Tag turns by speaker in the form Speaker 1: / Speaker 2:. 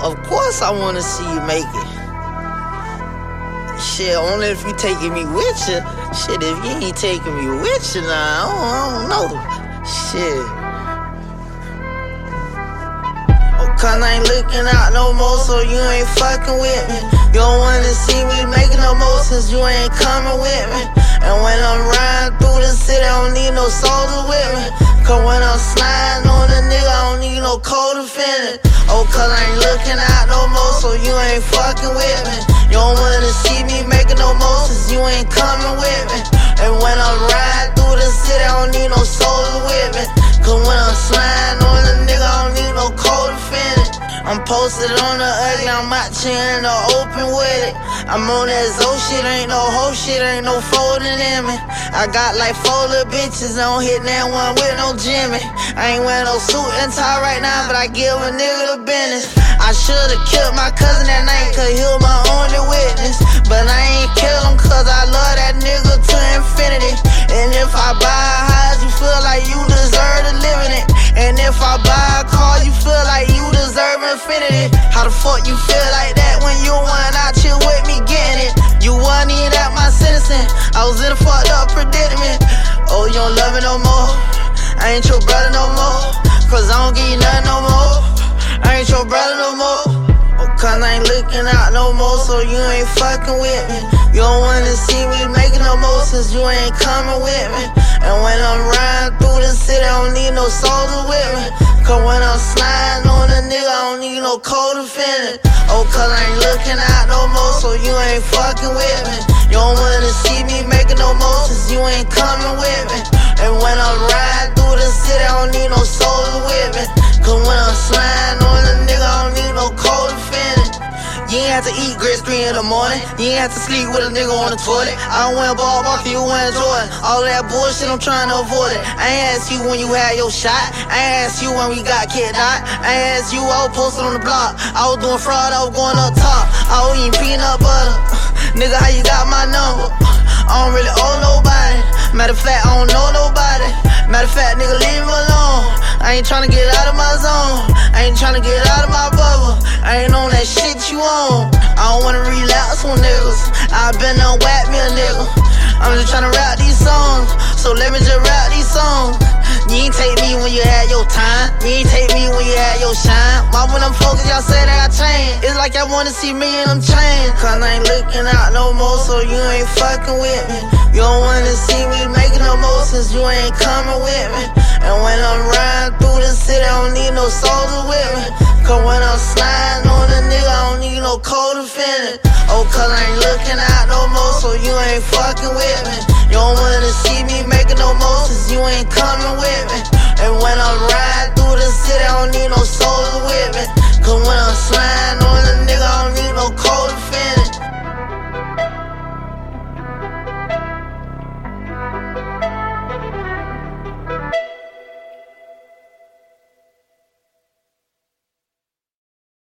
Speaker 1: Of course I wanna see you make it. Shit, only if you taking me with you. Shit, if you ain't taking me with you now, I don't, I don't know. Shit. Oh, cause I ain't looking out no more, so you ain't fucking with me. You don't wanna see me making no more since you ain't coming with me. And when I'm riding through the city, I don't need no soldier with me. Cause when I'm sliding on a nigga, I don't need no co-defendant. Oh, cause I ain't looking out no more, so you ain't fucking with me. You don't wanna see me making no more since you ain't coming with me. And when I'm riding I'm posted on the ugly, I'm out in the open with it. I'm on that Zo shit, ain't no hoe shit, ain't no folding in me. I got like four little bitches, I don't hit that one with no Jimmy. I ain't wearing no suit and tie right now, but I give a nigga the business. I should've killed my cousin that night, cause he was my only witness. But I ain't was in a fucked up predicament. Oh, you don't love me no more. I ain't your brother no more. Cause I don't give you nothing no more. I ain't your brother no more. Oh, cause I ain't looking out no more, so you ain't fucking with me. You don't wanna see me making no more since you ain't coming with me. And when I'm riding through the city, I don't need no soldier with me. Cause when I'm sliding on a nigga, I don't need no co-defendant. Oh, cause I ain't looking out no more, so you ain't fucking with me. You don't wanna see me coming with me. And when I'm through the city, I don't need no soldier with me. Cause when I'm sliding on a nigga, I don't need no co-defendant. You ain't have to eat grits three in the morning. You ain't have to sleep with a nigga on the toilet. I don't wear ball marker, you wear Jordan. All that bullshit, I'm trying to avoid it. I ain't ask you when you had your shot. I ain't ask you when we got kidnapped. I ain't ask you, I was posted on the block. I was doing fraud, I was going up top. I was eating peanut butter. Nigga, how you got of fact, I don't know nobody. Matter of fact, nigga, leave me alone. I ain't tryna get out of my zone. I ain't tryna get out of my bubble. I ain't on that shit you on. I don't wanna relapse on niggas. I been done whack me a nigga. I'm just tryna rap these songs. So let me just rap these songs. You ain't take me when you had your time. You ain't take me when you had your shine. Why when I'm focused, y'all say that I changed? It's like y'all wanna see me and I'm changed. Cause I ain't looking out no more, so you ain't fucking with me. You don't wanna see since you ain't coming with me. And when I'm riding through the city, I don't need no soldier with me. Cause when I'm sliding on a nigga, I don't need no co-defendant. Oh, cause I ain't looking out no more, so you ain't fucking with me. You don't wanna see me making no more since you ain't coming with me.